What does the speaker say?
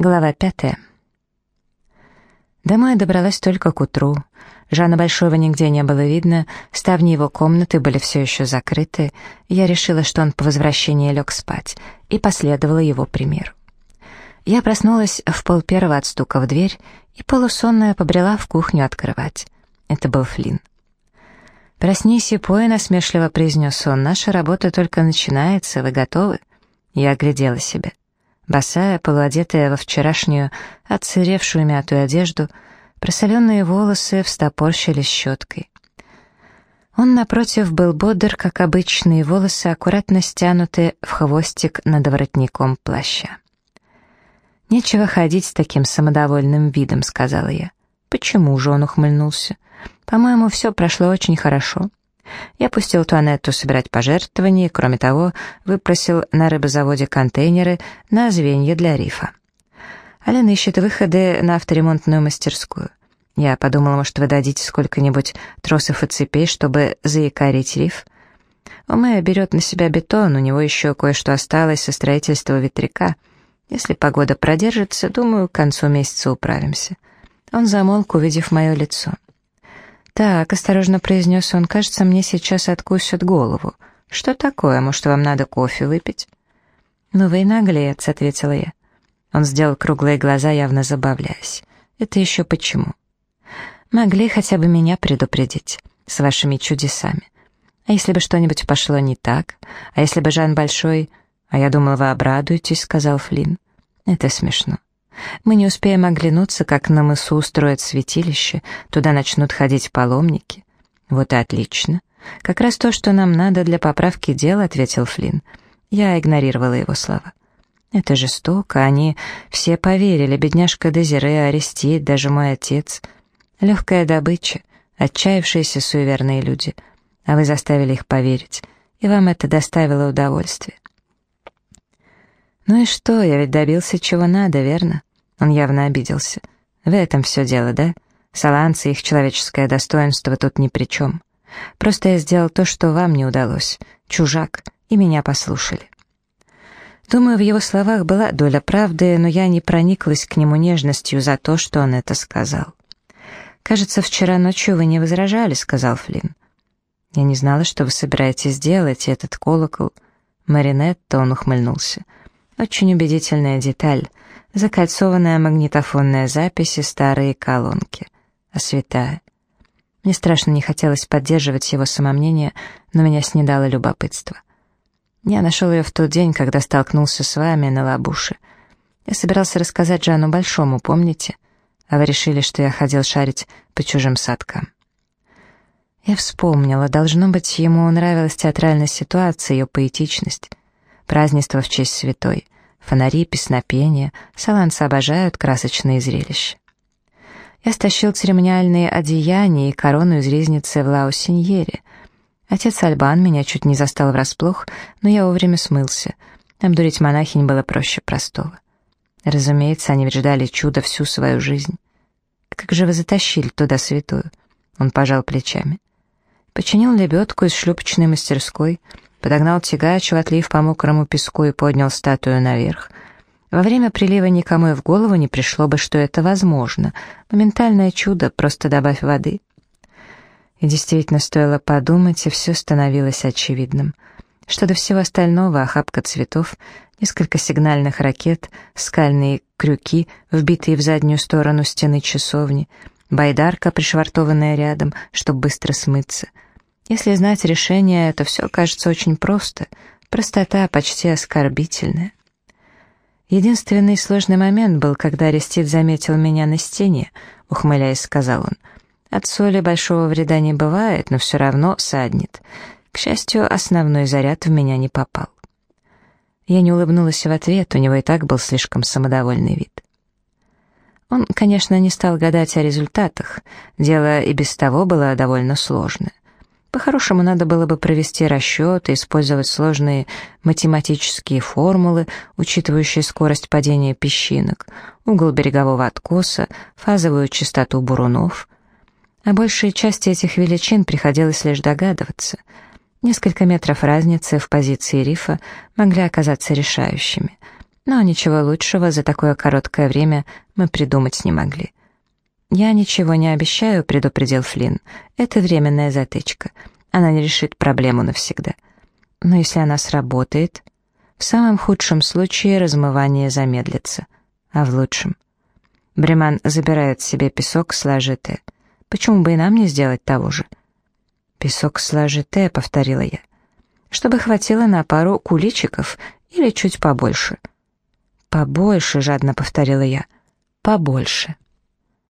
Глава пятая. Домой добралась только к утру. Жана Большого нигде не было видно, ставни его комнаты были все еще закрыты. Я решила, что он по возвращении лег спать, и последовала его примеру. Я проснулась в пол первого от стука в дверь и полусонная побрела в кухню открывать. Это был Флинн. «Проснись и пой», — насмешливо произнес он, — «наша работа только начинается, вы готовы?» Я оглядела себя. Босая, полуодетая во вчерашнюю, отсыревшую мятую одежду, просоленные волосы встопорщились щеткой. Он, напротив, был бодр, как обычные волосы, аккуратно стянуты в хвостик над воротником плаща. «Нечего ходить с таким самодовольным видом», — сказала я. «Почему же?» — он ухмыльнулся. «По-моему, все прошло очень хорошо. Я пустил Туанетту собирать пожертвования кроме того, выпросил на рыбозаводе контейнеры на звенья для рифа. Алена ищет выходы на авторемонтную мастерскую. Я подумала, может, вы дадите сколько-нибудь тросов и цепей, чтобы заикарить риф. Омея берет на себя бетон, у него еще кое-что осталось со строительства ветряка. Если погода продержится, думаю, к концу месяца управимся. Он замолк, увидев мое лицо. «Так», — осторожно произнес он, — «кажется, мне сейчас откусят голову. Что такое? Может, вам надо кофе выпить?» «Ну вы и наглец», — ответила я. Он сделал круглые глаза, явно забавляясь. «Это еще почему?» «Могли хотя бы меня предупредить с вашими чудесами. А если бы что-нибудь пошло не так? А если бы Жан Большой...» «А я думал, вы обрадуетесь», — сказал Флинн. «Это смешно. Мы не успеем оглянуться, как на мысу устроят святилище, туда начнут ходить паломники. Вот и отлично. Как раз то, что нам надо для поправки дела, ответил Флинн. Я игнорировала его слова. Это жестоко, они все поверили, бедняжка Дезире, Арестит, даже мой отец. Легкая добыча, отчаявшиеся суеверные люди. А вы заставили их поверить, и вам это доставило удовольствие. Ну и что, я ведь добился чего надо, верно? Он явно обиделся. В этом все дело, да? Саланцы, их человеческое достоинство тут ни при чем. Просто я сделал то, что вам не удалось. Чужак, и меня послушали. Думаю, в его словах была доля правды, но я не прониклась к нему нежностью за то, что он это сказал. «Кажется, вчера ночью вы не возражали», — сказал Флинн. «Я не знала, что вы собираетесь сделать, этот колокол». Маринетта, он ухмыльнулся. «Очень убедительная деталь закольцованная магнитофонная запись и старые колонки. А святая. Мне страшно не хотелось поддерживать его самомнение, но меня снедало любопытство. Я нашел ее в тот день, когда столкнулся с вами на лабуше. Я собирался рассказать Жану Большому, помните? А вы решили, что я ходил шарить по чужим садкам. Я вспомнила, должно быть, ему нравилась театральная ситуация, ее поэтичность. Празднество в честь святой — Фонари, песнопения, саланцы обожают красочные зрелища. Я стащил церемониальные одеяния и корону из резницы в Лаусиньере. Отец Альбан меня чуть не застал врасплох, но я вовремя смылся. Обдурить монахинь было проще простого. Разумеется, они ждали чуда всю свою жизнь. «Как же вы затащили туда святую?» Он пожал плечами. Починил лебедку из шлюпочной мастерской — подогнал тягач отлив по мокрому песку и поднял статую наверх. Во время прилива никому и в голову не пришло бы, что это возможно. Моментальное чудо, просто добавь воды. И действительно стоило подумать, и все становилось очевидным. Что до всего остального, охапка цветов, несколько сигнальных ракет, скальные крюки, вбитые в заднюю сторону стены часовни, байдарка, пришвартованная рядом, чтобы быстро смыться — если знать решение, то все кажется очень просто. Простота почти оскорбительная. Единственный сложный момент был, когда Арестит заметил меня на стене, ухмыляясь, сказал он. От соли большого вреда не бывает, но все равно саднет. К счастью, основной заряд в меня не попал. Я не улыбнулась в ответ, у него и так был слишком самодовольный вид. Он, конечно, не стал гадать о результатах, дело и без того было довольно сложное. По-хорошему, надо было бы провести расчеты, использовать сложные математические формулы, учитывающие скорость падения песчинок, угол берегового откоса, фазовую частоту бурунов. О большей части этих величин приходилось лишь догадываться. Несколько метров разницы в позиции рифа могли оказаться решающими. Но ничего лучшего за такое короткое время мы придумать не могли. «Я ничего не обещаю», — предупредил Флинн. «Это временная затычка. Она не решит проблему навсегда. Но если она сработает, в самом худшем случае размывание замедлится, а в лучшем...» Бреман забирает себе песок с ложите. Почему бы и нам не сделать того же? «Песок с ложите», — повторила я. «Чтобы хватило на пару куличиков или чуть побольше». «Побольше», — жадно повторила я. «Побольше».